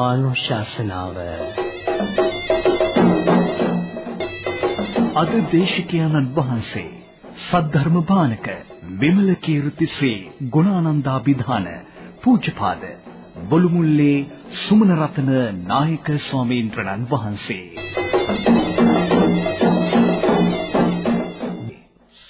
ධර්මානුශාසනාව. අද දේශිකයන්න් වහන්සේ සද්ධර්ම බානක විමල කීර්ති ශ්‍රී ගුණානන්දාභිධාන පූජ්‍යපාද බොළුමුල්ලේ සුමන රතන නායක ස්වාමීන් වහන්සේ.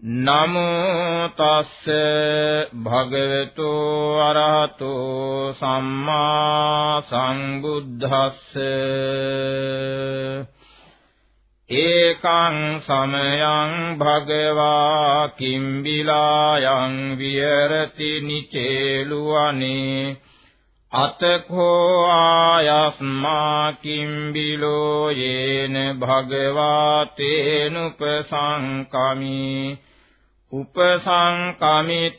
නමෝ තස්ස භගවතු අරහතු සම්මා සම්බුද්දස්ස. ඒකං සමයං භගවා කිම්බිලායන් විහෙරති නිචේලුවනේ අතකෝ ආයස්මා කිම්බිලෝ යේන භගවා තේනුපසංකමී. උපසංකමිත්වා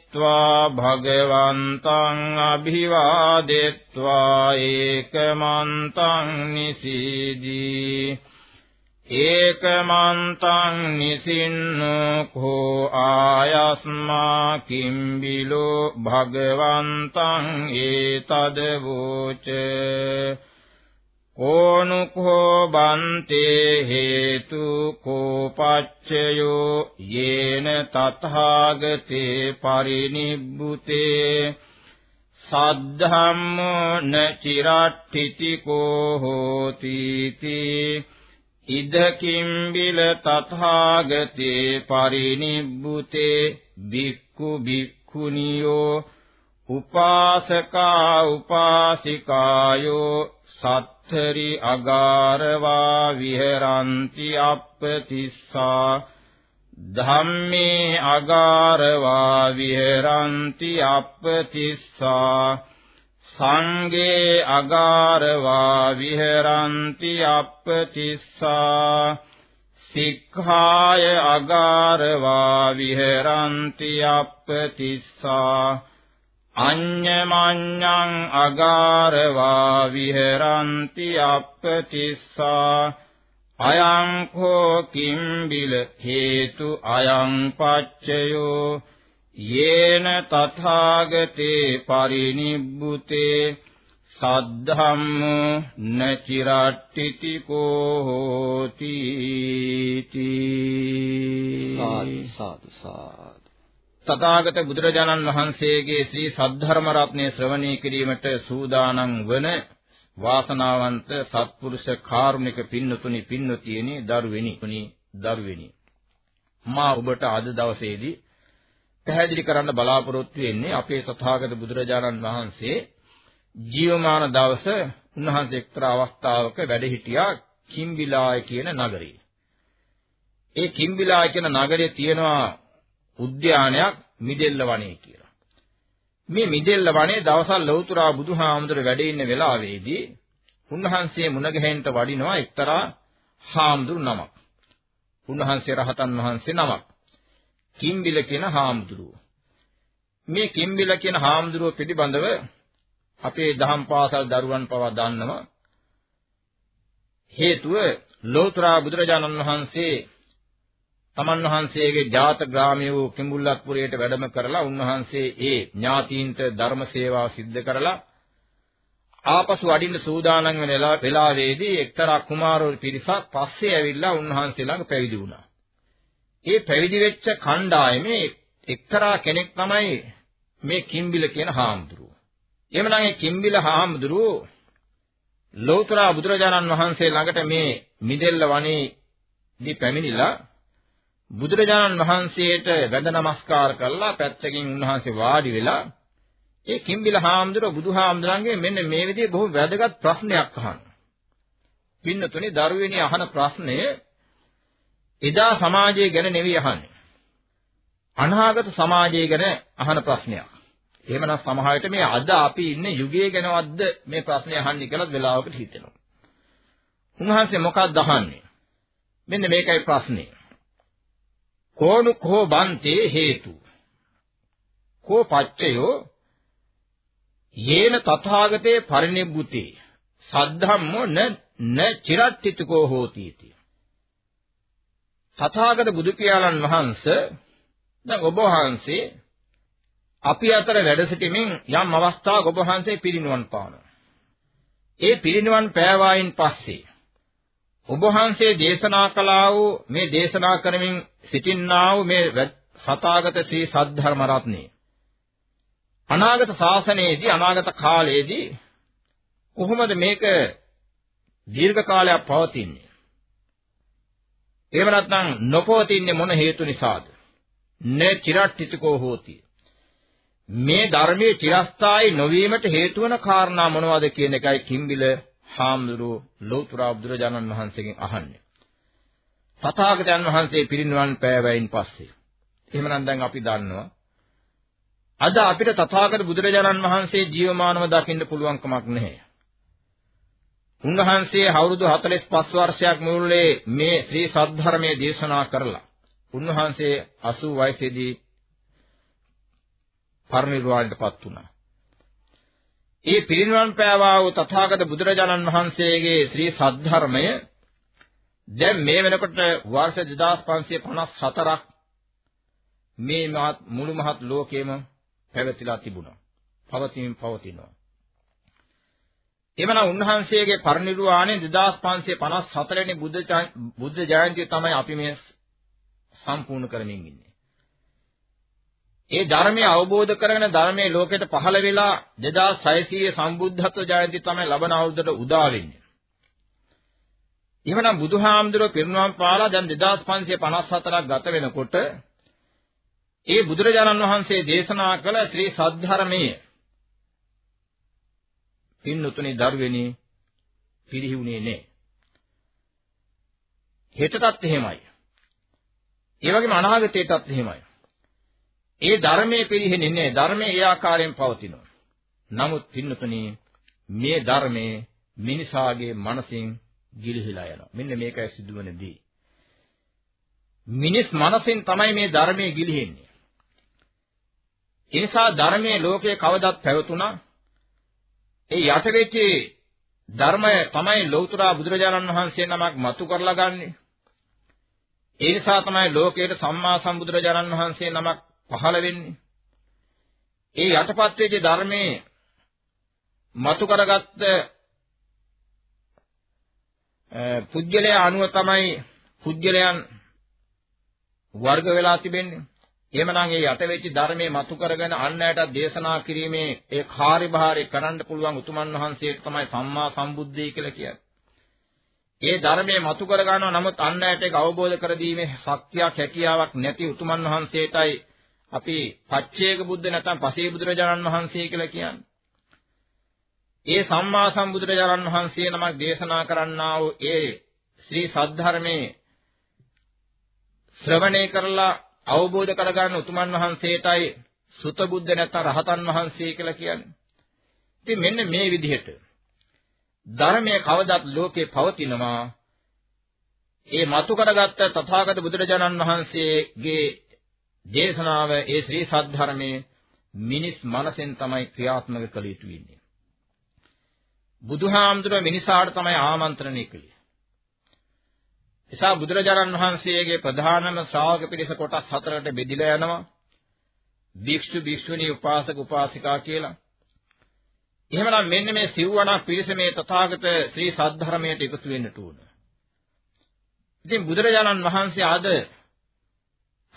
භගවන්තං අභිවාදෙත්වා ඒකමන්තං නිසීදී ඒකමන්තං නිසින්නකෝ ආයස්මා කිම්බිලෝ භගවන්තං ඒතදවෝච කෝනුකෝ බන්තේ හේතු කෝපච්චයෝ යේන තථාගතේ පරිනිබ්බුතේ සද්ධම්මෝ න චිරට්ඨිති කෝ හෝති ඉදකින් බිල තථාගතේ පරිනිබ්බුතේ බික්ඛු බික්ඛුනියෝ උපාසකා උපාසිකායෝ සත් අත්තරි අගාරවා විහෙරಂತಿ අප්පතිස්සා ධම්මේ අගාරවා විහෙරಂತಿ අප්පතිස්සා සංගේ අගාරවා විහෙරಂತಿ අප්පතිස්සා සික්ඛාය අගාරවා විහෙරಂತಿ අප්පතිස්සා අඤ්ඤමඤ්ඤං අගාරවා විහෙරಂತಿ අප්පතිස්සා। අයං කෝ කිම්බිල හේතු අයං පච්චයෝ। යේන තථාගතේ පරිනිබ්බුතේ। සද්ධම්ම නචිරට්ටිති කෝ හෝති සාදු සාදු සාදු। තථාගත බුදුරජාණන් වහන්සේගේ ශ්‍රී සද්ධර්ම රත්නය ශ්‍රවණය කිරීමට සූදානම් වන වාසනාවන්ත සත්පුරුෂ කාරුණික පින්නතුනි පින්නතියනි දරුවෙනි තුනි දරුවෙනි මා ඔබට අද දවසේදී පැහැදිලි කරන්න බලාපොරොත්තු වෙන්නේ අපේ තථාගත බුදුරජාණන් වහන්සේ ජීවමාන දවස උන්වහන්සේ එක්තරා අවස්ථාවක වැඩ සිටියා කිම්බිලාය කියන නගරේ. ඒ කිම්බිලාය කියන නගරේ තියෙනවා උද්‍යානයක් මිදෙල්ල වනේ කියලා. මේ මිදෙල්ල වනේ දවසල් ලෞතුරා බුදුහාමුදුර වැඩ ඉන්න වෙලාවේදී උන්වහන්සේ මුණ ගැහෙන්න වඩිනවා එක්තරා හාමුදුරු නමක්. උන්වහන්සේ රහතන් වහන්සේ නමක්. කිම්බිල කියන හාමුදුරුව. මේ කිම්බිල කියන හාමුදුරුව පිළිබඳව අපේ දහම් පාසල් දරුවන් පවා දන්නවා. හේතුව ලෝතර බුදුරජාණන් වහන්සේ තමන් වහන්සේගේ ජාත ග්‍රාමයේ වූ කිඹුල්ලත්පුරයට වැඩම කරලා උන්වහන්සේ ඒ ඥාතීන්ට ධර්ම සේවාව සිද්ධ කරලා ආපසු අඩින්න සූදානම් වෙන වෙලාවේදී එක්තරා කුමාරවරු පිරිසක් පස්සේ ඇවිල්ලා උන්වහන්සේ ළඟ පැවිදි වුණා. ඒ පැවිදි වෙච්ච කණ්ඩායමේ එක්තරා කෙනෙක් තමයි මේ කිම්බිල කියන හාමුදුරුවෝ. එහෙමනම් ඒ කිම්බිල හාමුදුරුවෝ ලෞතර බුදුරජාණන් වහන්සේ ළඟට මේ මිදෙල්ල වනේදී පැමිණිලා බුදුරජාණන් වහන්සේට වැඳ නමස්කාර කරලා පැත්තකින් උන්වහන්සේ වාඩි වෙලා ඒ කිම්බිල හාමුදුරුවෝ බුදුහාමුදුරන්ගේ මෙන්න මේ විදිහේ බොහෝ වැදගත් ප්‍රශ්නයක් අහනවා. පින්නතුනේ දරුවෙනි අහන ප්‍රශ්නය එදා සමාජය ගැන නෙවෙයි අහන්නේ. අනාගත සමාජය ගැන අහන ප්‍රශ්නයක්. එහෙමනම් සමහර විට මේ අද අපි ඉන්නේ යුගයේ ගැනවත්ද මේ ප්‍රශ්නේ අහන්නේ කියලා වෙලාවකට හිතෙනවා. උන්වහන්සේ මොකක්ද අහන්නේ? මෙන්න මේකයි ප්‍රශ්නේ. කෝණු කෝ බන්තේ හේතු. කෝ පච්චයෝ යේන තථාගතේ පරිනිබ්බුතේ සද්ධම්මෝ න න චිරට්ඨිතකෝ හෝති इति. තථාගත බුදු පියාණන් වහන්සේ දැන් ඔබ වහන්සේ අපි අතර වැඩ සිටීමෙන් යම් අවස්ථාවක ඔබ වහන්සේ පිරිනිවන් පානවා. ඒ පිරිනිවන් පෑවායින් පස්සේ ඔබ වහන්සේ දේශනා කළා වූ මේ දේශනා කරමින් සිටින්නා වූ මේ සතාගත ශ්‍රී සද්ධර්ම රත්නේ අනාගත ශාසනයේදී අනාගත කාලයේදී කොහොමද මේක දීර්ඝ කාලයක් පවතින්නේ? එහෙම නැත්නම් නොපවතින්නේ මොන හේතු නිසාද? න චිරට්ඨිතකෝ හෝති. මේ ධර්මයේ චිරස්ථායි නොවීමට හේතු වන කාරණා මොනවද කියන එකයි කිම්බිල හාමුදුරුවෝ ලෞතර බුදුරජාණන් වහන්සේගෙන් අහන්නේ. තථාගතයන් වහන්සේ පිරිනිවන් පෑවයින් පස්සේ. එහෙමනම් දැන් අපි දන්නවා අද අපිට තථාගත බුදුරජාණන් වහන්සේ ජීවමානව දකින්න පුළුවන් කමක් නැහැ. උන්වහන්සේ අවුරුදු 45 වර්ෂයක් මුළුල්ලේ මේ ශ්‍රී සද්ධර්මයේ දේශනා කරලා උන්වහන්සේ 80 වයසේදී පරිනිර්වාණයටපත් වුණා. ඒ පිරිනිවන් පෑවා වූ තථාගත බුදුරජාණන් වහන්සේගේ ශ්‍රී සද්ධර්මය දැන් මේ වෙනකොට වර්ෂ 2554ක් මේ මහත් මුළු මහත් ලෝකෙම පැවතිලා තිබුණා. පවතිමින් පවතිනවා. එවනම් උන්වහන්සේගේ පරිනිර්වාණය 2554 වෙනි බුද්ධ බුද්ධ ජයන්තිය තමයි අපි මේ සම්පූර්ණ කරමින් ඉන්නේ. ඒ ධර්මය අවබෝධ කරගෙන ධර්මයේ ලෝකෙට පහළ වෙලා 2600 සම්බුද්ධත්ව ජයන්ති තමයි ලබන අවුරුද්දට උදා වෙන්නේ. එහෙනම් බුදුහාමුදුරුවෝ පිරිනුවම් පාලා දැන් 2554ක් ගත වෙනකොට ඒ බුදුරජාණන් වහන්සේ දේශනා කළ ශ්‍රී සද්ධර්මයේ පින්නතුනි දරුවෙනි පිරිහිුනේ නෑ. හෙටටත් එහෙමයි. ඒ වගේම අනාගතයටත් එහෙමයි. ඒ ධර්මයේ පිරිහෙන්නේ නෑ. ධර්මයේ ඒ ආකාරයෙන් පවතිනවා. නමුත් පින්නතුනි මේ ධර්මයේ මිනිසාගේ මනසින් ගිලිහිලා යනවා. මෙන්න මේකයි සිදුවන දේ. මිනිස් මනසින් තමයි මේ ධර්මයේ ගිලිහෙන්නේ. ඒ නිසා ධර්මයේ ලෝකේ කවදත් පැවතුණා. ඒ යට වෙච්ච ධර්මය තමයි ලෞතර බුදුරජාණන් වහන්සේ නමක් මතු කරලා ගන්නෙ. ඒ නිසා තමයි ලෝකයට සම්මා සම්බුදුරජාණන් වහන්සේ නමක් පහළ වෙන්නේ. ඒ යටපත් වෙච්ච ධර්මයේ මතු කරගත්ත පුජ්‍යලයා අනුව තමයි පුජ්‍යලයන් වර්ග වෙලා තිබෙන්නේ. එහෙමනම් ඒ යට වෙච්ච ධර්මයේ මතු කරගෙන අන් අයට දේශනා කිරීමේ ඒ කාර්යභාරය කරන්න පුළුවන් උතුමන් වහන්සේට තමයි සම්මා සම්බුද්ධය කියලා කියන්නේ. ඒ ධර්මයේ මතු කර ගන්නවා නමුත් අන් අයට ඒක අවබෝධ කර දීමේ ශක්තියක් හැකියාවක් නැති උතුමන් වහන්සේටයි අපි පච්චේක බුද්ධ නැත්නම් පසේ බුදුරජාණන් වහන්සේ කියලා කියන්නේ. ඒ සම්මා සම්බුදුරජාණන් වහන්සේ නමක් දේශනා කරන්නා වූ ඒ ශ්‍රී සද්ධර්මයේ ශ්‍රවණය කරලා අවබෝධ කරගන්න උතුමන් වහන්සේටයි සුත බුද්ධ නැත්නම් රහතන් වහන්සේ කියලා කියන්නේ. ඉතින් මෙන්න මේ විදිහට ධර්මයේ කවදත් ලෝකේ පවතිනවා. ඒ මතු කරගත්ත තථාගත බුදුරජාණන් වහන්සේගේ දේශනාව ඒ ශ්‍රී සද්ධර්මයේ මිනිස් මනසෙන් තමයි ක්‍රියාත්මක කළ යුතු වෙන්නේ. බුදුහාමුදුරුවෝ මිනිසාට තමයි ආමන්ත්‍රණය කළේ. නිසා බුදුරජාණන් වහන්සේගේ ප්‍රධානම ශ්‍රාවක පිරිස කොටස් හතරකට බෙදිලා යනවා. භික්ෂු භික්ෂුණී උපාසක උපාසිකා කියලා. එහෙමනම් මෙන්න මේ සිව්වණක් පිරිස මේ තථාගත ශ්‍රී සද්ධර්මයට එකතු වෙන්නට උන. ඉතින් බුදුරජාණන් වහන්සේ ආද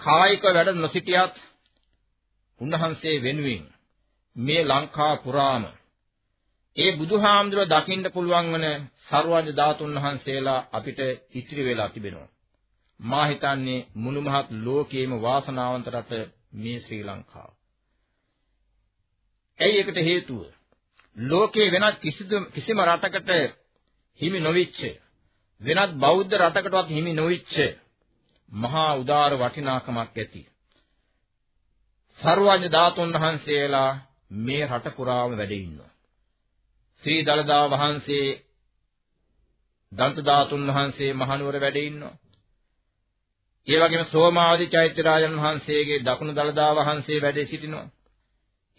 කායික වැඩ නොසිටියත් උන්වහන්සේ වෙනුවෙන් මේ ලංකා පුරාම ඒ බුදුහාමුදුරුව දකින්න පුළුවන් වන සර්වඥ ධාතුන් වහන්සේලා අපිට ඉතිරි වෙලා තිබෙනවා. මා හිතන්නේ මුළු මහත් ලෝකයේම වාසනාවන්ත රට මේ ශ්‍රී ලංකාව. ඇයි ඒකට හේතුව? ලෝකේ වෙනත් කිසිම රටකට හිමි නොවිච්ච වෙනත් බෞද්ධ රටකටවත් හිමි නොවිච්ච මහා උදාර වටිනාකමක් ඇති. සර්වඥ ධාතුන් වහන්සේලා මේ රට පුරාම වැඩ ඉන්නවා. ශ්‍රී දලදා වහන්සේ දන්ත ධාතුන් වහන්සේ මහනුවර වැඩ ඉන්නවා. ඒ වගේම සෝමාවති චෛත්‍යරාජන් වහන්සේගේ දකුණු දලදා වහන්සේ වැඩ සිටිනවා.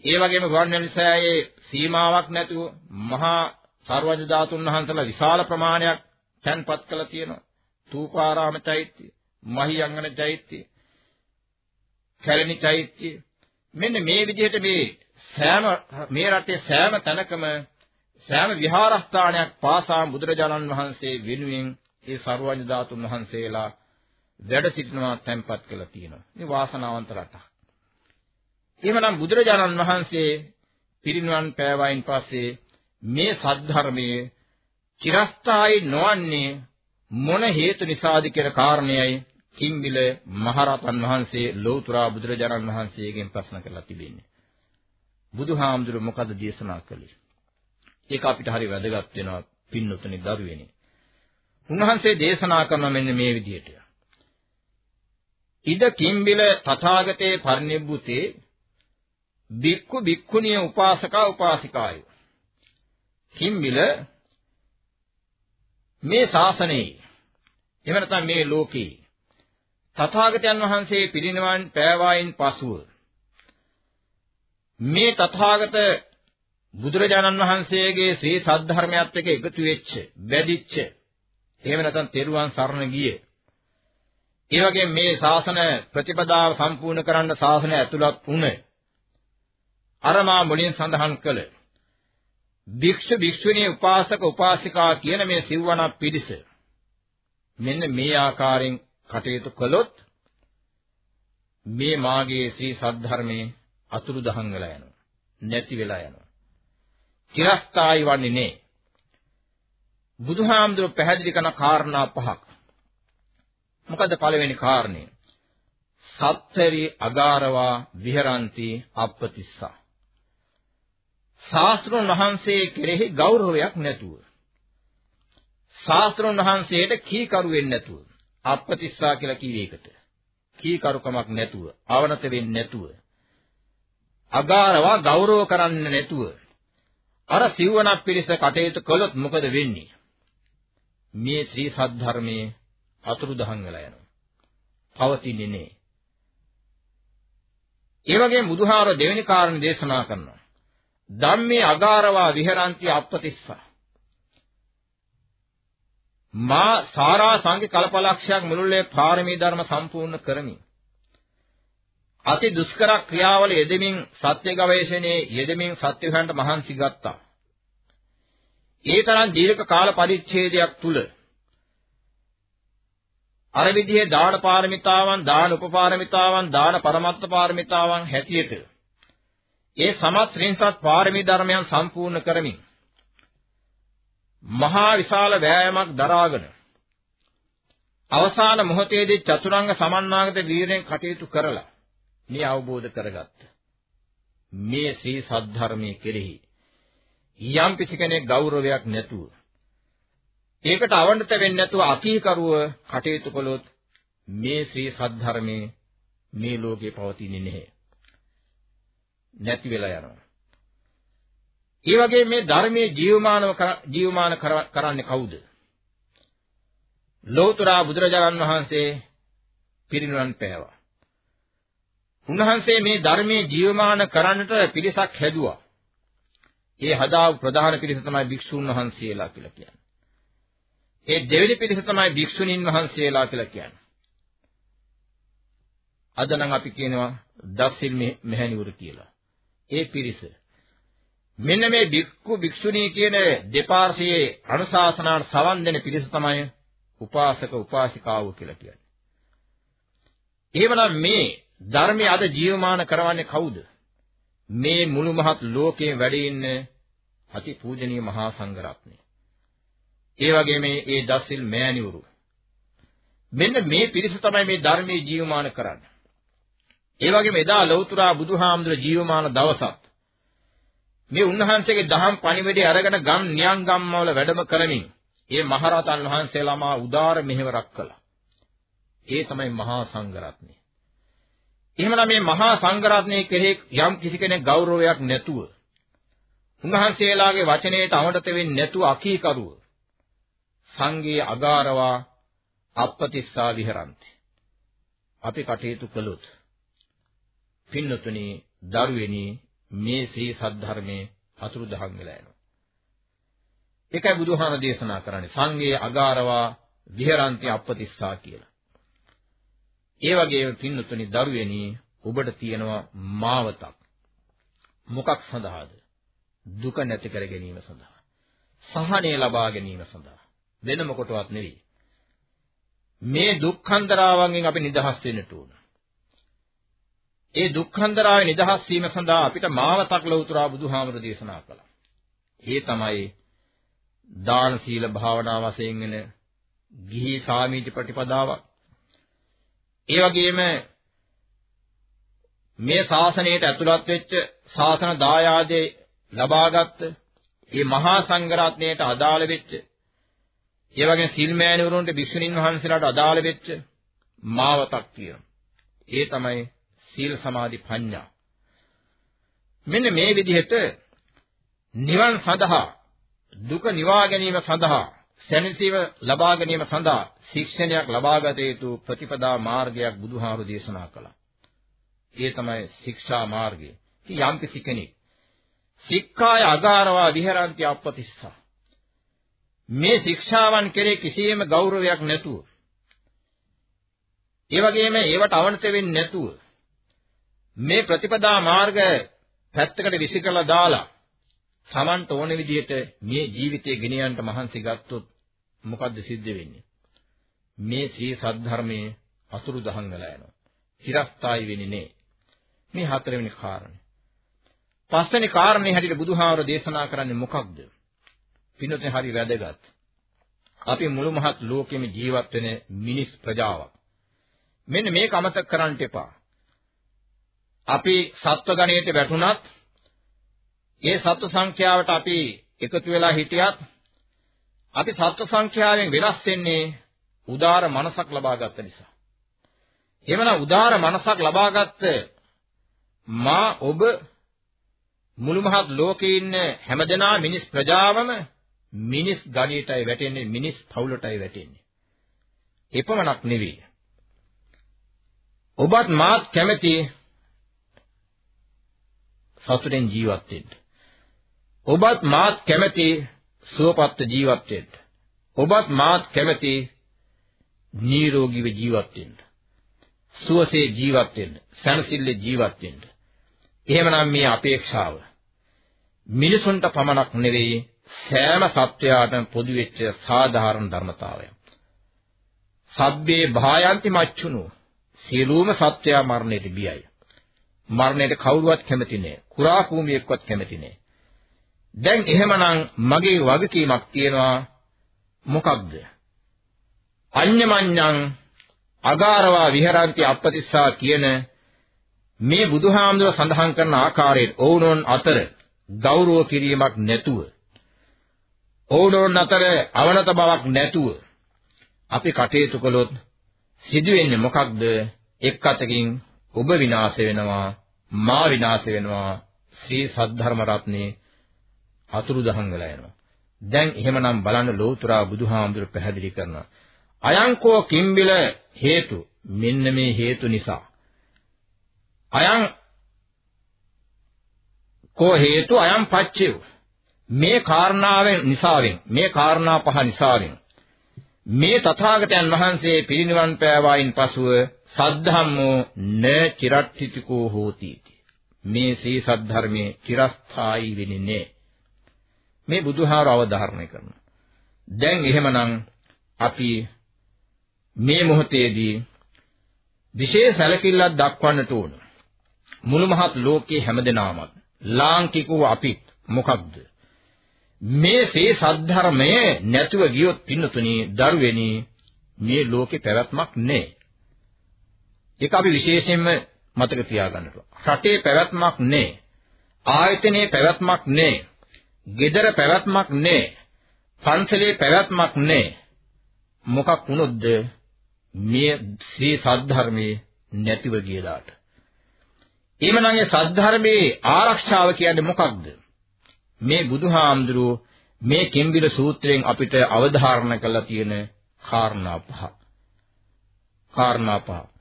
ඒ වගේම ගුවන්විදුලිසෑයේ සීමාවක් නැතුව මහා සර්වජ ධාතුන් වහන්සේලා විශාල ප්‍රමාණයක් තැන්පත් කළා තියෙනවා. තූපාරාම චෛත්‍ය, මහියංගන චෛත්‍ය, කැලණි චෛත්‍ය මෙන්න මේ විදිහට මේ සෑම මේ රටේ සෑම තැනකම සෑම විහාරස්ථානයක් පාසා බුදුරජාණන් වහන්සේ වෙනුවෙන් ඒ සර්වඥ ධාතුන් වහන්සේලා වැඩ සිටිනවා තැන්පත් කළා තියෙනවා. මේ වාසනාවන්ත රටක්. එහෙමනම් බුදුරජාණන් වහන්සේ පිරිනුවන් පෑවයින් පස්සේ මේ සද්ධර්මයේ චිරස්ථායි නොවන්නේ මොන හේතු නිසාද කියන කාරණයයි කිම්බිල මහරහතන් වහන්සේ ලෞතර බුදුරජාණන් වහන්සේගෙන් ප්‍රශ්න කරලා තිබෙන්නේ. බුදුහාමුදුර මොකද දේශනා කළේ? ඒක අපිට හරි වැදගත් වෙනවා පින්නතුනි දරුවෙනි. උන්වහන්සේ දේශනා කරන මෙන්න මේ විදිහට. ඉද කිම්බිල තථාගතේ පරිනිබ්බුතේ බික්කු බික්කුණිය උපාසකා උපාසිකාය. කිම්බිල මේ ශාසනයේ එහෙම නැත්නම් මේ ලෝකේ තථාගතයන් වහන්සේ පිරිනිවන් පෑවායින් පසුව මේ තථාගත බුදුරජාණන් වහන්සේගේ ශ්‍රී සද්ධර්මයත් එක්ක එකතු වෙච්ච, බැඳිච්ච, එහෙම නැත්නම් තෙරුවන් සරණ ගිය. ඒ වගේම මේ ශාසන ප්‍රතිපදාව සම්පූර්ණ කරන්න ශාසනය ඇතුළත් වුණ අරමා මුලින් සඳහන් කළ භික්ෂු භික්ෂුණී උපාසක උපාසිකා කියන මේ සිව්වණක් පිරිස මෙන්න මේ ආකාරයෙන් කටයුතු කළොත් මේ මාගේ ශ්‍රී සද්ධර්මයේ අතුරුදහන් වෙලා යනවා. නැති වෙලා යනවා. චිරස්ථායි වන්නේ නේ. බුදුහාමුදුර පැහැදිලි කරන කාරණා පහක්. මොකද පළවෙනි කාරණේ සත්තරි අගාරවා විහරಂತಿ අප්පතිස්සා. ශාස්ත්‍රඥ වහන්සේ කෙරෙහි ගෞරවයක් නැතුව ශාස්ත්‍රඥ වහන්සේට කීකරු වෙන්නේ නැතුව අප්‍රතිස්සා කියලා කීවේකට කීකරුකමක් නැතුව අවනත වෙන්නේ නැතුව අගාරවා ගෞරව කරන්න නැතුව අර සිවණක් පිරිස කටයුතු කළොත් මොකද වෙන්නේ? මේ ශ්‍රී සද්ධර්මයේ අතුරුදහන් වෙලා යනවා. පවතින්නේ නේ ඒ වගේම බුදුහාර දෙවෙනි කාරණේ දේශනා කරනවා. ධම්මේ අගාරවා විහරಂತಿ අප්පතිස්සා මා සාරා සංඝ කල්පලක්ෂයක් මුළුල්ලේ පාරමී ධර්ම සම්පූර්ණ කරමි. අති දුෂ්කර ක්‍රියාවල යෙදෙමින් සත්‍ය ගවේෂණයේ යෙදෙමින් සත්‍ය හොයන්න මහන්සි ගත්තා. ඒ තරම් දීර්ඝ කාල පරිච්ඡේදයක් තුල අර විදිහේ දාන පාරමිතාවන්, දාන උපපාරමිතාවන්, දාන පරමත්ත පාරමිතාවන් හැටියට ඒ සමත් ත්‍රිංසත් පාරමී ධර්මයන් සම්පූර්ණ කරමින් මහා විශාල වෑයමක් දරාගෙන අවසාන මොහොතේදී චතුරංග සමන්නාගත වීරයෙන් කටයුතු කරලා මේ අවබෝධ කරගත්ත මේ ශ්‍රී සද්ධර්මයේ කෙරෙහි යම් කිසි කෙනෙක් ගෞරවයක් නැතුව ඒකට අවනත වෙන්නේ නැතුව අකීකරුව කටයුතු කළොත් මේ ශ්‍රී සද්ධර්මයේ මේ ලෝකේ පවතින්නේ නැහැ නැති වෙලා යනවා. ඒ වගේ මේ ධර්මයේ ජීවමානව ජීවමාන කරන්නේ කවුද? ලෝතර බුදුරජාණන් වහන්සේ පිරිනුවන් පෑවා. උන්වහන්සේ මේ ධර්මයේ ජීවමාන කරන්නට පිරිසක් හැදුවා. ඒ හදාව ප්‍රධාන පිරිස තමයි භික්ෂුන් වහන්සේලා කියලා කියන්නේ. ඒ දෙවෙනි පිරිස තමයි භික්ෂුණීන් වහන්සේලා කියලා කියන්නේ. අද නම් අපි කියනවා දස්සිල් මෙහැණිවරු කියලා. ඒ පිරිස. මෙන්න මේ භික්ඛු භික්ෂුණී කියන දෙපාර්ශ්වයේ අනුශාසනාවට සවන් දෙන පිරිස තමයි උපාසක උපාසිකාව කියලා කියන්නේ. එහෙමනම් මේ ධර්මය අද ජීවමාන කරවන්නේ කවුද? මේ මුළු මහත් ලෝකේ වැඩ ඉන්න අති පූජනීය මහා සංඝරත්නය. ඒ වගේම මේ දස්සිල් මෑණිවරු. මෙන්න මේ පිරිස තමයි මේ ධර්මයේ ජීවමාන කරන්නේ. ඒ වගේම එදා ලෞතුරා බුදුහාමුදුර ජීවමාන දවසත් මේ උන්වහන්සේගේ දහම් පණිවිඩය අරගෙන ගම් නියං ගම්වල වැඩම කරමින් ඒ මහරහතන් වහන්සේලාම උදාර මෙහෙවරක් කළා. ඒ තමයි මහා සංඝරත්නය. එහෙමනම් මේ මහා සංඝරත්නයේ කෙරෙහි යම් කිසි කෙනෙක් ගෞරවයක් නැතුව උන්වහන්සේලාගේ වචනයට අමතක වෙන්නේ නැතුව අකීකරුව සංඝයේ අගාරවා අප්පතිස්සා විහරන්ති. අපි කටයුතු කළොත් පින්නතුනි දරුවෙනි මේ ශ්‍රී සද්ධර්මයේ අතුරුදහන් වෙලා යනවා. ඒකයි බුදුහාම දේශනා කරන්නේ සංඝයේ අගාරවා විහරන්ති අප්පතිස්සා කියලා. ඒ වගේම පින්නතුනි දරුවෙනි ඔබට තියෙනවා මාවතක්. මොකක් සඳහාද? දුක නැති කර ගැනීම සඳහා. සහනය ලබා ගැනීම සඳහා. වෙන මොකටවත් නෙවෙයි. මේ දුක්ඛන්දරාවන්ගෙන් අපි නිදහස් වෙන්නට ඕන. ඒ දුක්ඛන්දරාවේ නිදහස් වීම සඳහා අපිට මාවතක් ලෞතුරා බුදුහාමර දේශනා කළා. ඒ තමයි දාන සීල භාවනා වශයෙන් වෙන ගිහි සාමීච ප්‍රතිපදාවක්. ඒ වගේම මේ ශාසනයට ඇතුළත් වෙච්ච ශාසන දායාදේ ලබාගත් මේ මහා සංඝරත්නයට අදාළ වෙච්ච ඒ වගේම සිල්මෑණිවරුන්ට භික්ෂුණීන් වහන්සේලාට අදාළ වෙච්ච මාවතක් තියෙනවා. ඒ තමයි සීල සමාධි ප්‍රඥා. මෙන්න මේ විදිහට නිවන් සඳහා දුක නිවා ගැනීම සඳහා සැනසීම ලබා ගැනීම සඳහා ශික්ෂණයක් ලබාගත යුතු ප්‍රතිපදා මාර්ගයක් බුදුහාරු දේශනා කළා. ඒ තමයි ශික්ෂා මාර්ගය. යම් කිසි කෙනෙක් සික්ඛාය අගාරවා විහෙරಂತಿ අප්පතිස්සා මේ ශික්ෂාවන් කෙරේ කිසියම් ගෞරවයක් නැතුව ඒ වගේම ඒවට අවනත වෙන්නේ නැතුව මේ ප්‍රතිපදා මාර්ග පැත්තකට විසිකලා දාලා Tamanට ඕන විදිහට මේ ජීවිතය ගෙනියන්න මහන්සි ගත්තොත් මොකද්ද සිද්ධ වෙන්නේ? මේ ශ්‍රී සද්ධර්මයේ අතුරු දහන් වෙලා යනවා. හිරස්ථායි වෙන්නේ නේ. මේ හතරවෙනි කාරණේ. පස්වෙනි කාරණේ හැටියට බුදුහාමර දේශනා කරන්නේ මොකක්ද? පින්නතේ හරි වැදගත්. අපි මුළු මහත් ලෝකෙම ජීවත් වෙන මිනිස් ප්‍රජාවක්. මෙන්න මේක අමතක කරන්න එපා. අපි සත්ව ගණයට වැටුණත් ඒ සත්ව සංඛ්‍යාවට අපි එකතු වෙලා හිටියත් අපි සත්ව සංඛ්‍යාවෙන් වෙනස් වෙන්නේ උදාර මනසක් ලබාගත්ත නිසා. එවනම් උදාර මනසක් ලබාගත්ත මා ඔබ මුළු මහත් ලෝකේ ඉන්න හැමදෙනා මිනිස් ප්‍රජාවම මිනිස් ගණයටයි වැටෙන්නේ මිනිස් පවුලටයි වැටෙන්නේ. එපමණක් නෙවෙයි. ඔබත් මාත් කැමති සතුටෙන් ජීවත් වෙන්න. ඔබත් මාත් කැමති සුවපත් ජීවත් වෙන්න. ඔබත් මාත් කැමති නිරෝගීව ජීවත් වෙන්න. සුවසේ ජීවත් වෙන්න, සැනසෙල්ලේ ජීවත් වෙන්න. එහෙමනම් මේ අපේක්ෂාව මිනිසුන්ට පමණක් නෙවෙයි සෑම සත්වයාටම පොදු වෙච්ච සාධාරණ ධර්මතාවයක්. සබ්බේ භායන්ති මච්චුනු සියලුම සත්වයා මරණයට බියයි. මරණයට කවුරුවත් කැමති නෑ. කුරා කූමියෙක්වත් කැමති නෑ. දැන් එහෙමනම් මගේ වගකීමක් තියෙනවා මොකක්ද? අඤ්ඤමඤ්ඤං අගාරවා විහරಂತಿ අපතිස්සා කියන මේ බුදුහාමුදුර සඳහන් කරන ආකාරයට ඕනෝන් අතර ගෞරව කිරීමක් නැතුව ඕනෝන් අතර අවනත බවක් නැතුව අපි කටයුතු කළොත් සිදුවෙන්නේ මොකක්ද එක් අතකින් ඔබ විනාශ වෙනවා මා විනාශ වෙනවා ශ්‍රී සද්ධර්ම රත්නේ අතුරුදහන් වෙලා යනවා. දැන් එහෙමනම් බලන්න ලෝතුරා බුදුහාමුදුර පැහැදිලි කරනවා අයංකෝ කිම්බිල හේතු. මෙන්න මේ හේතු නිසා. අයං කෝ හේතු? අයං පච්චේ. මේ කාරණාවෙන් නිසාවෙන් මේ කාරණා පහ නිසාවෙන්. මේ තථාගතයන් වහන්සේ පිරිනිවන් පෑවායින් පසුව සද්ධම්මෝ න චිරට්ඨිතිකෝ හෝති මේ ශ්‍රී සද්ධර්මයේ චිරස්ථායි වෙන්නේ. නැහැ මේ බුදුහාර අවධාරණය කරනවා. දැන් එහෙමනම් අපි මේ මොහොතේදී විශේෂ සැලකිල්ලක් දක්වන්නට ඕන. මුළු මහත් ලෝකයේ හැමදෙනාමත් ලාංකිකව අපිත් මොකක්ද මේ සේ සද්ධර්මයේ නැතුව ගියොත් පින්නතුනි දරුවෙනි මේ ලෝකේ පැවැත්මක් නැහැ. ඒක අපි විශේෂයෙන්ම මතක තියාගන්න ඕන. රටේ පැවැත්මක් නැහැ. ආයතනයේ පැවැත්මක් නැහැ. gedara පැවැත්මක් නැහැ. පන්සලේ පැවැත්මක් නැහැ. මොකක් වුණොත්ද මේ ශ්‍රී සද්ධර්මයේ නැතිව ගියදාට. එhmenan ඒ සද්ධර්මයේ ආරක්ෂාව කියන්නේ මොකක්ද? මේ බුදුහාමුදුරුවෝ මේ කෙම්බිල සූත්‍රයෙන් අපිට අවධාරණ කළා තියෙන කාරණා පහ. කාරණා පහ.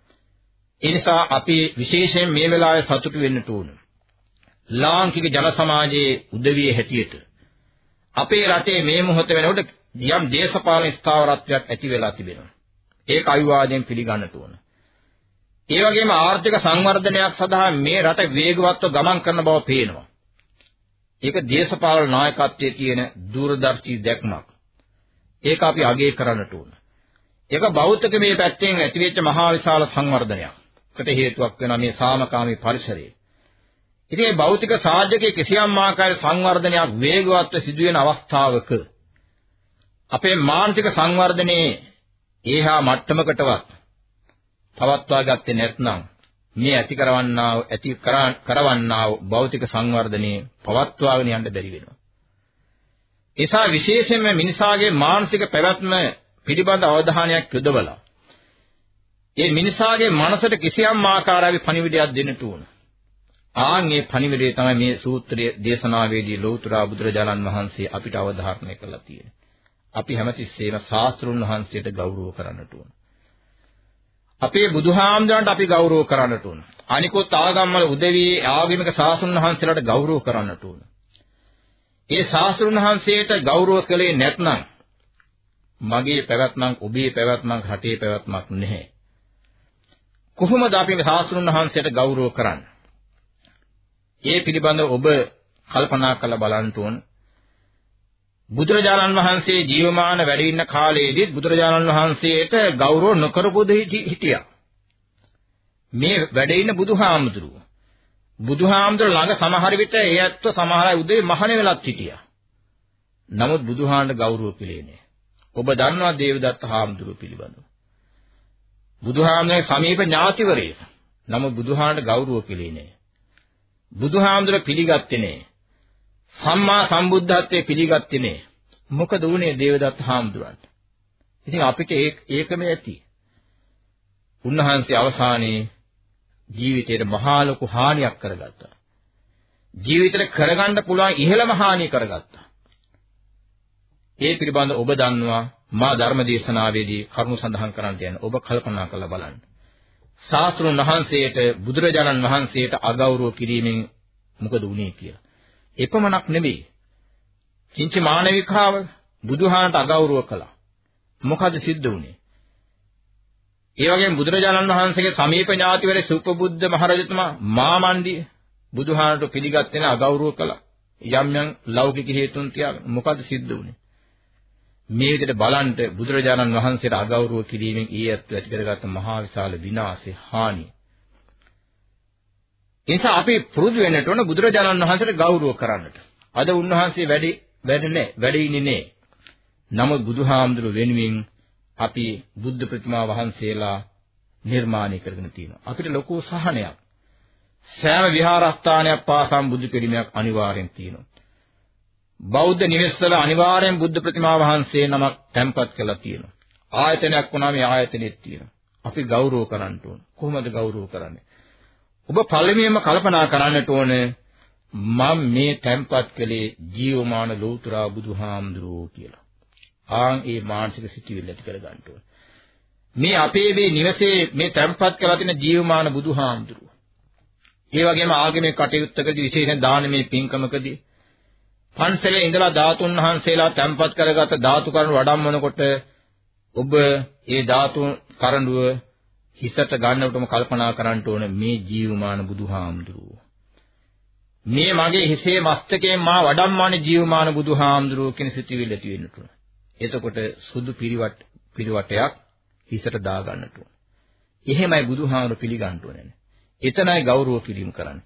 ඒ නිසා අපි විශේෂයෙන් මේ වෙලාවේ සතුටු වෙන්න ඕන. ලාංකික ජන සමාජයේ උදවිය හැටියට අපේ රටේ මේ මොහොත වෙනකොට යම් දේශපාලන ස්ථාවරත්වයක් ඇති වෙලා තිබෙනවා. ඒක අවිවාදයෙන් පිළිගන්න ඕන. ඒ වගේම ආර්ථික සංවර්ධනයක් සඳහා මේ රට වේගවත්ව ගමන් කරන බව පේනවා. ඒක දේශපාලන නායකත්වයේ තියෙන දූරදර්ශී දැක්මක්. ඒක අපි අගය කරන්නට ඕන. ඒක බෞද්ධක මේ පැත්තෙන් ඇතිවෙච්ච මහා විශාල සංවර්ධනයක්. කට හේතුවක් වෙනවා මේ සාමකාමී පරිසරය. ඉතින් මේ භෞතික සාධකයේ කිසියම් ආකාරයක සංවර්ධනයක් වේගවත්ව සිදුවෙන අවස්ථාවක අපේ මානසික සංවර්ධනයේ ඒහා මට්ටමකටවත් පවත්වා ගත්තේ නැත්නම් මේ ඇති කරවන්නා ඇති කරවන්නා භෞතික සංවර්ධනයේ පවත්වාගෙන යන්න බැරි වෙනවා. ඒසා විශේෂයෙන්ම මිනිසාගේ මානසික පැවැත්ම පිළිබඳ අවධානයක් යොදවලා ඒ මිනිසාගේ මනසට කිසියම් ආකාරයක පණිවිඩයක් දෙන්නට උන. ආන් මේ පණිවිඩය තමයි මේ සූත්‍රයේ දේශනාවේදී ලෞතර බුදුරජාණන් වහන්සේ අපිට අවධාරණය කළා තියෙන්නේ. අපි හැමතිස්සෙම ශාස්ත්‍රුන් වහන්සේට ගෞරව කරන්නට ඕන. අපේ බුදුහාමුදුරන්ට අපි ගෞරව කරන්නට ඕන. අනිකුත් ආගම්වල උදවි ආගමික ශාස්ත්‍රුන් වහන්සේලාට ගෞරව කරන්නට ඕන. ඒ ශාස්ත්‍රුන් වහන්සේට ගෞරව කළේ නැත්නම් මගේ පැවැත්මක් ඔබේ පැවැත්මක් රටේ පැවැත්මක් නැහැ. කොහොමද අපි මේ ශාස්ත්‍රුන් වහන්සේට ගෞරව කරන්නේ? ඒ පිළිබඳව ඔබ කල්පනා කරලා බලන්න ඕන. බුදුරජාණන් වහන්සේ ජීවමාන වැඩ ඉන්න කාලයේදී බුදුරජාණන් වහන්සේට ගෞරව නොකරපු දෙහි හිටියා. මේ වැඩ ඉන්න බුදුහාමුදුරුව. බුදුහාමුදුර ළඟ සමහර විට ඒ ඇත්ත සමහර අය උදේ මහණ වෙලත් හිටියා. නමුත් බුදුහාමට ගෞරව පිළේ නෑ. ඔබ දන්නවා දේවදත්ත හාමුදුරුව පිළිබඳව. බුදුහාමගේ සමීප ඥාතිවරයෙක්. නමුත් බුදුහාමට ගෞරව පිළේ නෑ. බුදුහාමුදුර පිළිගත්තේ නෑ. සම්මා සම්බුද්ධත්වයේ පිළිගත්තේ නෑ. මොකද උනේ දේවදත්ත හාමුදුරන්ට? ඉතින් අපිට ඒකම ඇති. උන්වහන්සේ අවසානයේ ජීවිතේට මහා ලොකු හානියක් කරගත්තා. ජීවිතේට කරගන්න පුළුවන් ඉහළම හානිය කරගත්තා. ඒ පිළිබඳ ඔබ දන්නවා මා ධර්ම දේශනාවේදී කරුණු සඳහන් කරන්න යන ඔබ කල්පනා කරලා බලන්න. ශාස්ත්‍රුන් වහන්සේට බුදුරජාණන් වහන්සේට අගෞරව කිරීමෙන් මොකද වුනේ කියලා. එපමණක් නෙවෙයි. කිංච මානවිකාව බුදුහාමට අගෞරව කළා. මොකද සිද්ධ වුනේ? ඒ වගේම බුදුරජාණන් වහන්සේගේ සමීප ඥාතිවරේ සුපබුද්ධ මහරජතුමා මාමණ්ඩිය බුදුහාමට පිළිගත්තේ නැ අගෞරව කළා. යම් යම් ලෞකික හේතුන් තියාගෙන මොකද සිද්ධ වුනේ? මේ විදිහට බලන්ට බුදුරජාණන් වහන්සේට අගෞරව කිරීමෙන් ඊයත් ඇති කරගත්ත මහා විශාල විනාශේ හානිය. ඒ නිසා අපි පුරුදු වෙන්නට ඕන බුදුරජාණන් වහන්සේට ගෞරව කරන්නට. අද උන්වහන්සේ වැඩි වැඩ නැහැ, වැඩ ඉන්නේ නැහැ. නමුත් බුදුහාමුදුරු වෙනුවෙන් අපි බුද්ධ ප්‍රතිමා වහන්සේලා නිර්මාණය කරගෙන තියෙනවා. අපිට ලොකු සහනයක්. සෑම විහාරස්ථානයක් පාසම් බුදු පිළිමයක් අනිවාර්යෙන් තියෙනවා. බෞද්ධ නිවෙස්වල අනිවාර්යෙන් බුද්ධ ප්‍රතිමා වහන්සේ නමක් තැන්පත් කරලා තියෙනවා. ආයතනයක් වුණා මේ ආයතනෙත් තියෙනවා. අපි ගෞරව කරන්න ඕන. කොහොමද ගෞරව කරන්නේ? ඔබ පළමුවෙන්ම කල්පනා කරන්නට ඕනේ මම මේ තැන්පත් කළේ ජීවමාන ලෞතර බුදුහාමුදුරුවෝ කියලා. ආන් ඒ මානසික සිටිවිල්ල ඇති කර ගන්න ඕනේ. මේ අපේ මේ නිවසේ මේ තැන්පත් කරලා තියෙන ජීවමාන බුදුහාමුදුරුවෝ. ඒ වගේම ආගමික කටයුත්තකදී විශේෂයෙන් දානමය පින්කමකදී පන්සලේ ඉඳලා ධාතුන් වහන්සේලා තැන්පත් කරගත ධාතු කරුණු වඩම්මනකොට ඔබ ඒ ධාතු කරඬුව හිසට ගන්නකොටම කල්පනා කරන්න ඕන මේ ජීවමාන බුදුහාමුදුරුවෝ. මේ මගේ හිසේ මස්තකයෙන් මා වඩම්මාන ජීවමාන බුදුහාමුදුරුවෝ කියන සිතුවිල්ල ඇති වෙන්නට ඕන. එතකොට සුදු පිරිවට පිරිවටයක් හිසට දා ගන්නට ඕන. එහෙමයි බුදුහාමුදුරුවෝ පිළිගන්න ඕනේ. එතනයි ගෞරව කිරීම කරන්නේ.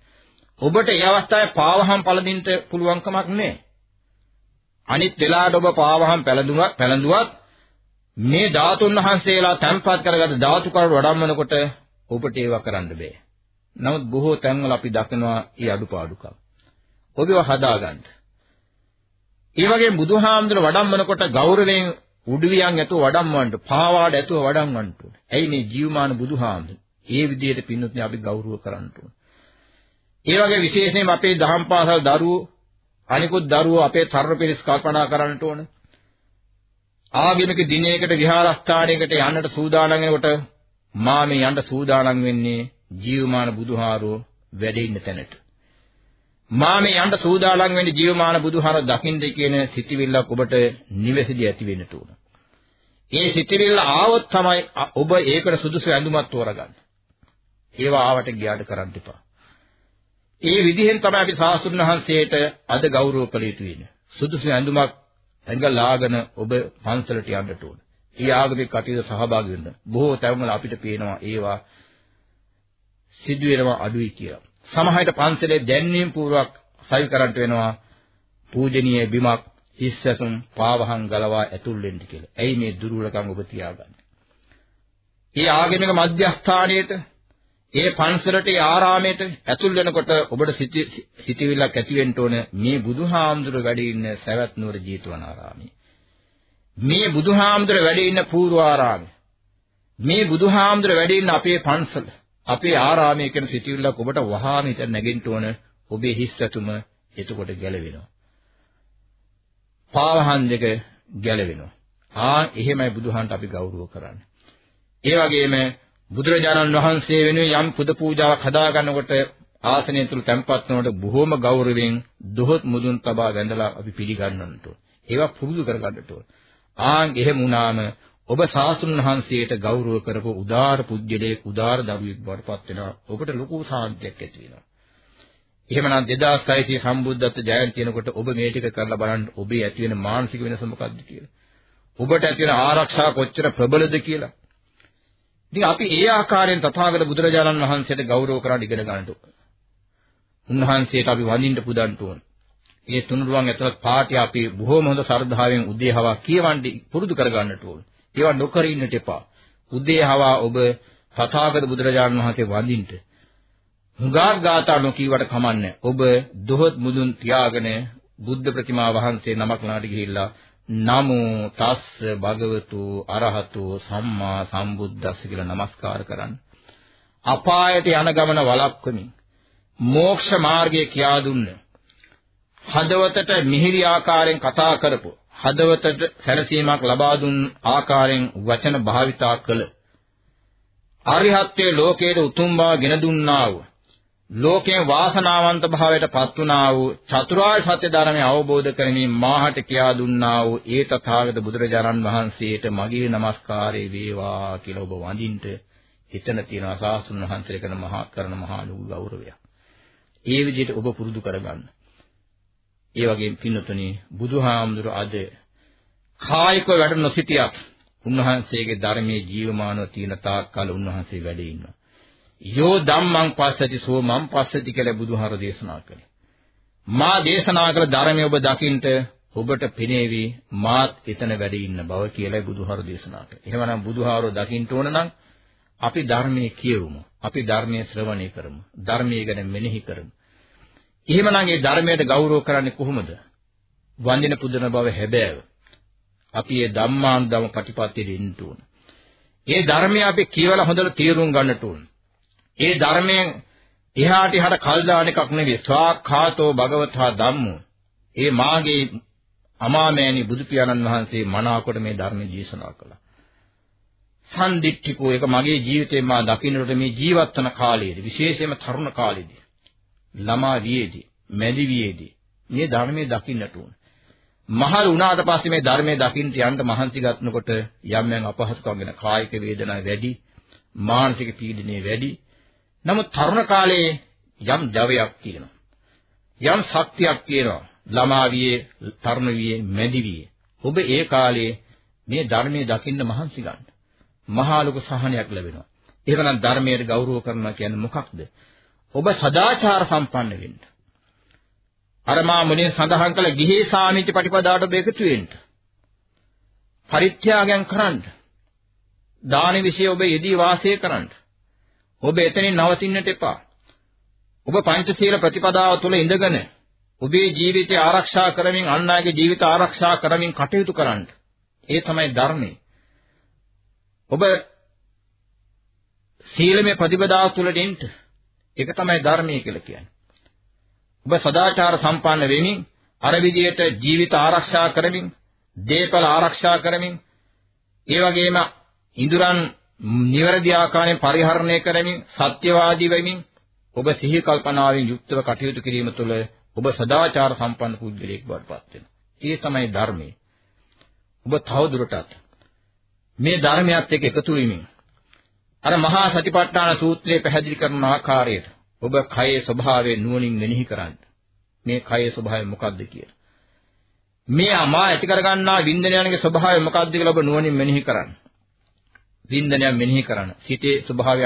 ඔබට ඒ අවස්ථාවේ පාවහම් පළදින්න පුළුවන් කමක් නැහැ. අනිත් වෙලාවට ඔබ පාවහම් පැලඳුවත් පැලඳුවත් මේ ධාතුන් වහන්සේලා තැන්පත් කරගත් ධාතු කරුණු වඩම්මනකොට ඔබට ඒවා කරන්න බෑ. නමුත් බොහෝ තැන්වල අපි දකිනවා ඒ අඩුපාඩුකම්. ඔබව හදාගන්න. ඒ වගේ බුදුහාමුදුර වඩම්මනකොට ගෞරවයෙන් උඩුවියන් ඇතුව වඩම්වන්න, පාවාඩ ඇතුව වඩම්වන්න ඕනේ. ඇයි මේ ජීවමාන බුදුහාමුදුර? ඒ විදිහට පින්නොත්නේ අපි ගෞරව කරන්න ඕනේ. ඒ වගේ විශේෂයෙන්ම අපේ දහම් පාසල් දරුවෝ අනිකුත් දරුවෝ අපේ තරණ පිරිස් කල්පනා කරන්නට ඕන. ආගමික දිනයකට විහාරස්ථානයකට යන්නට සූදානම් වෙනකොට මා මේ යන්න සූදානම් වෙන්නේ ජීවමාන බුදුහාරෝ වැඩ ඉන්න තැනට. මා මේ යන්න සූදානම් වෙන්නේ ජීවමාන බුදුහාර දකින්න කියන සිතිවිල්ලක් ඔබට නිවැරදි ඇති වෙන්න ඕන. ඒ සිතිවිල්ල ආවොත් තමයි ඔබ ඒකට සුදුසු ඇඳුමක් තෝරගන්න. ඒවා ආවට ගියාට කරන්න එපා. ඒ විදිහෙන් තමයි අපි සාස්තුන් වහන්සේට අද ගෞරව කළ යුතු වෙන්නේ. සුදුසු ඇඳුමක් ඇඟලාගෙන ඔබ පන්සලට යන්නට ඕන. ඒ ආගමික කටයුතු සහභාගී වෙන්න. බොහෝ තැන්වල අපිට පේනවා ඒවා සිදු වෙනවා අඩුයි කියලා. සමහරවිට පන්සලේ දැන්වීම පූර්වක සවි කරන්ට වෙනවා පූජනීය බිමක් හිස්සසුම් පාවහන් ගලවා ඇතුල් වෙන්න කියලා. ඇයි මේ දුර්වලකම් ඔබ තියාගන්නේ? ඒ ආගමික මධ්‍යස්ථානයේට ඒ පන්සලට ඒ ආරාමයට ඇතුල් වෙනකොට ඔබට සිතිවිල්ලක් ඇති වෙන්න ඕන මේ බුදුහාමුදුර වැඩ ඉන්න සවැත් නුවර ජීතවනාරාමයේ. මේ බුදුහාමුදුර වැඩ ඉන්න පූර්වාරාමයේ. මේ බුදුහාමුදුර වැඩ ඉන්න අපේ පන්සල අපේ ආරාමයේ කියන සිතිවිල්ලක් ඔබට වහාම හිත නැගෙන්න ඕන ඔබේ හිස්සතුම එතකොට ගැලවෙනවා. පාවහන් දෙක ගැලවෙනවා. ආ එහෙමයි බුදුහන්ට අපි ගෞරව කරන්නේ. ඒ වගේම බුදුරජාණන් වහන්සේ වෙනුවෙන් යම් පුද පූජාවක් හදා ගන්නකොට ආසනය තුල තැන්පත් වෙනකොට බොහෝම ගෞරවයෙන් දොහොත් මුදුන් තබා වැඳලා අපි පිළිගන්නන්නට ඕන. ඒවා පුරුදු කරගන්නට ඕන. ආන් එහෙම වුණාම ඔබ සාසුන් වහන්සේට ගෞරව කරපු උදාාර පුජ්‍යලේ උදාාර දරුවෙක් බවට පත් වෙනවා. ඔබට ලොකු සාන්තියක් ඇති වෙනවා. එහෙමනම් 2600 සම්බුද්ධත්ව ජයන්තියනකොට ඔබ මේ ටික කරලා බලන්න ඔබේ ඇති වෙන මානසික වෙනස මොකක්ද කියලා. ඔබට ඇති වෙන ආරක්ෂා කොච්චර ප්‍රබලද කියලා. ඉතින් අපි ඒ ආකාරයෙන් තථාගත බුදුරජාණන් වහන්සේට ගෞරව කරලා ඉගෙන ගන්නට ඕන. උන්වහන්සේට අපි වඳින්න පුදන්න ඕන. මේ තුනුරුවන් ඇතුළත් පාටි අපි බොහොම හොඳ ශ්‍රද්ධාවෙන් උදේ හවා කියවන්නේ පුරුදු කර ගන්නට ඕන. ඒවා නොකර ඉන්නට එපා. උදේ හවා ඔබ තථාගත බුදුරජාණන් වහන්සේ වඳින්න. හුඟා ගාථා නොකීවට කමන්නේ. ඔබ දොහොත් මුදුන් තියාගෙන බුද්ධ ප්‍රතිමා වහන්සේ නමක් ළඟට ගිහිල්ලා නමෝ තස්ස භගවතු අරහතු සම්මා සම්බුද්දස්ස කියලා নমස්කාර කරන්න. අපායට යන ගමන වළක්වමින් මෝක්ෂ මාර්ගය කියා දුන්න. හදවතට මිහිරි ආකාරයෙන් කතා කරපු හදවතට සැලසීමක් ලබා දුන් ආකාරයෙන් වචන භාවිතා කළ අරිහත්ත්වයේ ලෝකයේ උතුම් බව ගෙන දුන්නා වූ ලෝකේ වාසනාවන්ත භාවයට පත් වුණා වූ චතුරාර්ය සත්‍ය ධර්මය අවබෝධ කරමින් මාහට කියා දුන්නා වූ ඒ තථාගත බුදුරජාණන් වහන්සේට මගේ নমස්කාරය වේවා කියලා ඔබ වඳින්න එතන තියෙන සාසුන් වහන්සේ කරන මහා කරන මහා ලොකු ගෞරවයක්. ඒ විදිහට ඔබ පුරුදු කරගන්න. ඒ වගේම පින්නතුනි බුදුහාමුදුර අද කායික වැඩ නොසිටියක් උන්වහන්සේගේ ධර්මයේ ජීවමානව තියෙන තාක් කල උන්වහන්සේ වැඩ ඉන්නවා. යෝ ධම්මං පස්සති සෝ මං පස්සති කියලා බුදුහාර දේශනා කළේ. මා දේශනා කළ ධර්මය ඔබ දකින්ට ඔබට පෙනේවි මාත් එතන වැඩ ඉන්න බව කියලායි බුදුහාර දේශනා කළේ. එහෙමනම් බුදුහාරෝ දකින්න ඕන නම් අපි ධර්මයේ කියවමු. අපි ධර්මයේ ශ්‍රවණය කරමු. ධර්මයේ ගැන මෙනෙහි කරමු. එහෙමනම් මේ ධර්මයට ගෞරව කරන්නේ කොහොමද? වන්දින පුදන බව හැබෑව. අපි මේ ධම්මානුධම ප්‍රතිපත්තියේ ඉන්න ඕන. මේ ධර්මය අපි කියවලා හොඳට තේරුම් ගන්නට ඕන. ඒ ධර්මයෙන් එහාට එහාට කල් දාන එකක් නෙවෙයි ස්වාක්ඛාතෝ භගවතා ධම්මෝ. ඒ මාගේ අමාමෑණි බුදු පියාණන් වහන්සේ මනාකොට මේ ධර්ම දේශනා කළා. සම්දිට්ඨිකෝ ඒක මගේ ජීවිතේ මා දකින්නට මේ ජීවත් වන කාලයේදී විශේෂයෙන්ම තරුණ කාලයේදී ළමා වියේදී මැදි වියේදී මේ ධර්මයේ දකින්නට ඕන. මහල් වුණාට පස්සේ මේ ධර්මයේ දකින්න යන්න මහන්සි ගන්නකොට යම් යම් අපහසුකම් වෙන කායික වේදනා වැඩි මානසික පීඩනය වැඩි නමුත් තරුණ කාලයේ යම් ජවයක් තියෙනවා. යම් ශක්තියක් තියෙනවා. ළමා වියේ, තරුණ වියේ, මැදි වියේ. ඔබ ඒ කාලේ මේ ධර්මයේ දකින්න මහන්සි ගන්න. මහා ලොකු සහනයක් ලැබෙනවා. එහෙමනම් ධර්මයට ගෞරව කරනවා කියන්නේ මොකක්ද? ඔබ සදාචාර සම්පන්න වෙන්න. අර මා මුලින් සඳහන් කළ ගිහි සාමිච්ච ප්‍රතිපදාවට ඔබ එකතු වෙන්න. පරිත්‍යාගයන් කරන්න. දාන විශ්ය ඔබ යෙදී වාසය කරන්න. ඔබ එතනින් නවතින්නට එපා. ඔබ පංචශීල ප්‍රතිපදාව තුළ ඉඳගෙන ඔබේ ජීවිතය ආරක්ෂා කරමින් අන් අයගේ ජීවිත ආරක්ෂා කරමින් කටයුතු කරන්න. ඒ තමයි ධර්මය. ඔබ සීලමය ප්‍රතිපදාව තුළ දෙන්න. ඒක තමයි ධර්මය කියලා කියන්නේ. ඔබ සදාචාර සම්පන්න වෙමින් අර විදියට ජීවිත ආරක්ෂා කරමින්, දේපල ආරක්ෂා කරමින්, ඒ වගේම ඉඳුරන් නිවැරදි ආකාරයෙන් පරිහරණය කරමින්, සත්‍යවාදී වෙමින් ඔබ සිහි කල්පනාවෙන් යුක්තව කටයුතු කිරීම තුළ ඔබ සදාචාර සම්පන්න පුද්ගලයෙක් බවට පත් වෙනවා. ඒ තමයි ධර්මය. ඔබ තවදුරටත් මේ ධර්මයත් එක්ක එකතු වෙමින් අර මහා සතිපට්ඨාන සූත්‍රයේ පැහැදිලි කරන ආකාරයට ඔබ කයේ ස්වභාවය නුවණින් මෙනෙහි කරන්න. මේ කයේ ස්වභාවය මොකක්ද කියලා. මේ අමා ඇති කරගන්නා වින්දනයන්ගේ ස්වභාවය මොකක්ද කියලා ඔබ නුවණින් මෙනෙහි කරන්න. වින්දනයන් මෙනෙහි කරන්න. සිතේ ස්වභාවය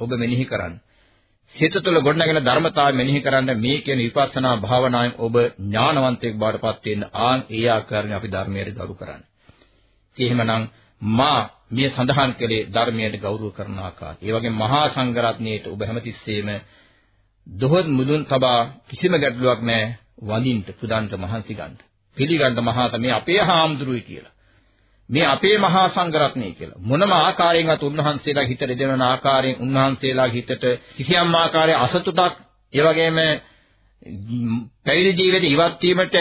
ඔබ මෙනෙහි කරන්න. සිත තුළ ගොඩනගෙන ධර්මතාවය මෙනෙහි කරන්න මේ කියන විපස්සනා භාවනාවෙන් ඔබ ඥානවන්තයෙක් බවට පත් වෙන්න ආන් ඒ ආකාරයෙන් අපි ධර්මයට ගරු කරන්නේ. එහෙමනම් මා මේ සඳහන් කළේ ධර්මයට ගෞරව කරන ආකාරය. ඒ වගේම මහා සංඝරත්නයේට ඔබ හැමතිස්සෙම දොහොත් මුදුන් තබා කිසිම ගැටලුවක් නැහැ වඳින්න පුදන්ට මහන්සි ගන්න. පිළිගන්න මහා මේ අපේ හාමුදුරුවෝ කියලා. මේ අපේ මහා සංඝරත්නය කියලා. මොනම ආකාරයෙන්වත් උන්වහන්සේලා හිතට දෙවන ආකාරයෙන් උන්වහන්සේලා හිතට කිසියම් ආකාරයේ අසතුටක් ඒ වගේම පැවිදි ජීවිතේ ඉවත් වීමට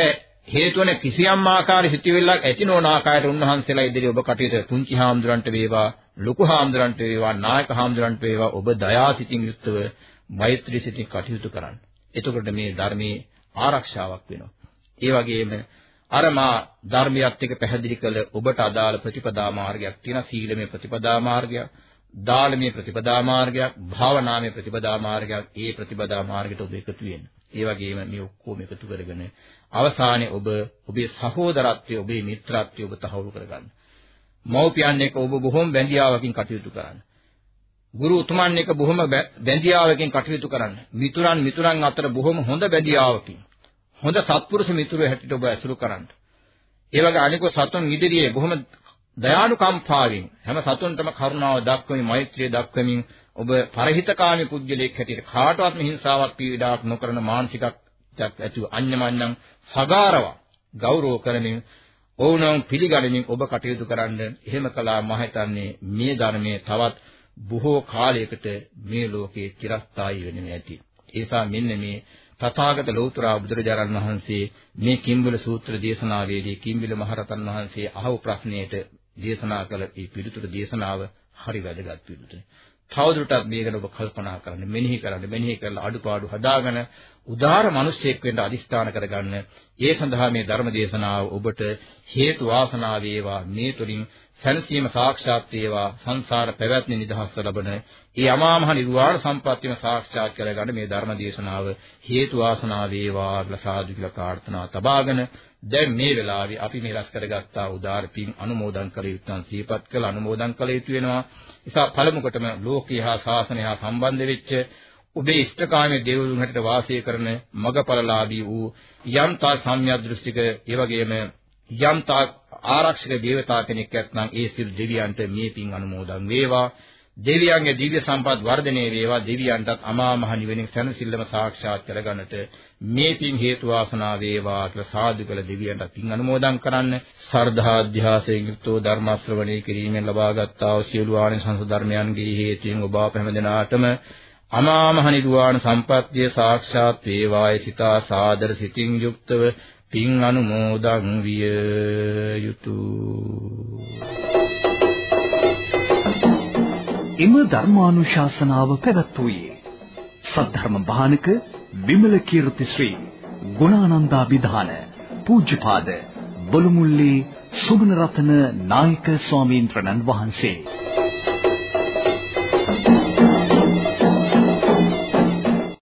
හේතු වෙන කිසියම් ආකාරයේ සිටිවිල්ලක් ඇති නොවන ආකාරයට උන්වහන්සේලා ඉදිරියේ ඔබ කටයුතු පුංචි හාමුදුරන්ට වේවා ලොකු හාමුදුරන්ට වේවා නායක හාමුදුරන්ට වේවා ඔබ දයා සිතින් යුක්තව මෛත්‍රී සිතින් කටයුතු කරන්න. එතකොට මේ ධර්මයේ ආරක්ෂාවක් වෙනවා. ඒ වගේම අර මා ධර්මයත් එක්ක පැහැදිලි කළ ඔබට අදාළ ප්‍රතිපදා මාර්ගයක් තියෙනවා සීලමය ප්‍රතිපදා මාර්ගයක් දානමය ප්‍රතිපදා මාර්ගයක් භාවනාමය ප්‍රතිපදා මාර්ගයක් ඒ ප්‍රතිපදා මාර්ගයට ඔබ එකතු වෙන්න. ඒ වගේම මේ ඔක්කොම එකතු කරගෙන අවසානයේ ඔබ ඔබේ සහෝදරත්වය ඔබේ මිත්‍රත්වය ඔබ තහවුරු කරගන්න. මව්පියන් එක්ක ඔබ බොහොම බැඳියාවකින් කටයුතු කරන්න. ගුරු උතුමන් එක්ක බොහොම බැඳියාවකින් කටයුතු කරන්න. මිතුරන් මිතුරන් අතර බොහොම හොඳ බැඳියාවකින් හොඳ සත්පුරුෂ මිතුරු හැටියට ඔබ ඇසුරු කරන්න. ඒ වගේ අනික සතුන් ඉදිරියේ බොහොම දයානුකම්පාවෙන් හැම සතුන්ටම කරුණාව දක්වමින් මෛත්‍රිය දක්වමින් ඔබ පරහිතකාමී පුජ්‍යලයක් හැටියට කාටවත් හිංසාවක් පීඩාවක් නොකරන මානසිකක් ඇතුව අඤ්ඤමඤ්ඤං සගාරව ගෞරව කරමින් ඕනම පිළිගනිමින් ඔබ කටයුතු කරන්න එහෙම කළා මම හිතන්නේ මේ ධර්මයේ තවත් බොහෝ කාලයකට මේ ලෝකේ চিරස්ථායී වෙන්නේ නැති. ඒ නිසා මෙන්න මේ තථාගත ලෞතර බුදුරජාණන් වහන්සේ මේ කිම්බල සූත්‍ර දේශනාවේදී කිම්බල මහරතන් වහන්සේ අහව ප්‍රශ්නයට දේශනා කළ මේ පිළිතුරු දේශනාව හරි වැදගත් පිළිතුරයි. තවදුරටත් මේකට ඔබ කල්පනා කරන්න, මෙනෙහි කරන්න, මෙනෙහි කරලා අඩුපාඩු හදාගෙන උදාර මිනිසෙක් වෙන්න අදිස්ථාන කරගන්න. ඒ සඳහා මේ ධර්ම දේශනාව ඔබට හේතු වාසනා වේවා. මේ තුලින් සැනසීම සාක්ෂාත් වේවා. සංසාර පැවැත්ම නිදහස් ලැබෙන ඒ අමාමහ නිර්වාණ සම්පත්තියම සාක්ෂාත් කරගන්න මේ ධර්ම දේශනාව හේතු වාසනා වේවා කියලා සාදු කියලා ප්‍රාර්ථනා තබාගෙන දැන් මේ වෙලාවේ අපි මේ රැස් කරගත්තා උදාර පින් අනුමෝදන් කළ යුතුන් සිහිපත් කළ අනුමෝදන් කළ යුතු වෙනවා. නිසා පළමුකොටම ලෝකීය හා ශාසනය හා සම්බන්ධ වෙච්ච ඔබේ ඉෂ්ඨකාමී දේවලුන් හැට වාසය කරන මගපලලාභී වූ යම්තා සම්‍යක් දෘෂ්ටික ඒ වගේම යම්තා ආරක්ෂක දේවතා කෙනෙක් ඇත්නම් ඒ සිල් දෙවියන්ට මේ පින් අනුමෝදන් වේවා. දෙවියන්ගේ දිව්‍ය සම්පත් වර්ධනය වේවා. දෙවියන්ටත් අමා මහ නිවෙනින් සැනසෙල්ලම සාක්ෂාත් කරගන්නට මේ පින් හේතු වාසනා වේවා කියලා සාදු කළ දෙවියන්ට පින් අනුමෝදන් කරන්න. සර්ධා අධ්‍යාසයෙන් යුක්තව ධර්ම ශ්‍රවණය කිරීමෙන් ලබාගත් ආ සියලු ආනිසංස ධර්මයන්ගේ හේතුයෙන් ඔබ අප හැම දිනාටම අමා මහ නිර්වාණ සම්පත්තිය සාක්ෂාත් වේවායි සිතා සාදර සිතින් යුක්තව පින් අනුමෝදන් විය යුතුය එම ධර්මානුශාසනාව පැවැත්වුවේ සද්ධර්ම භානක විමල කීර්ති ශ්‍රී ගුණානන්දා විධාන පූජ්‍යපාද බොළුමුල්ලේ සුමන රතන නායක ස්වාමීන් වහන්සේ.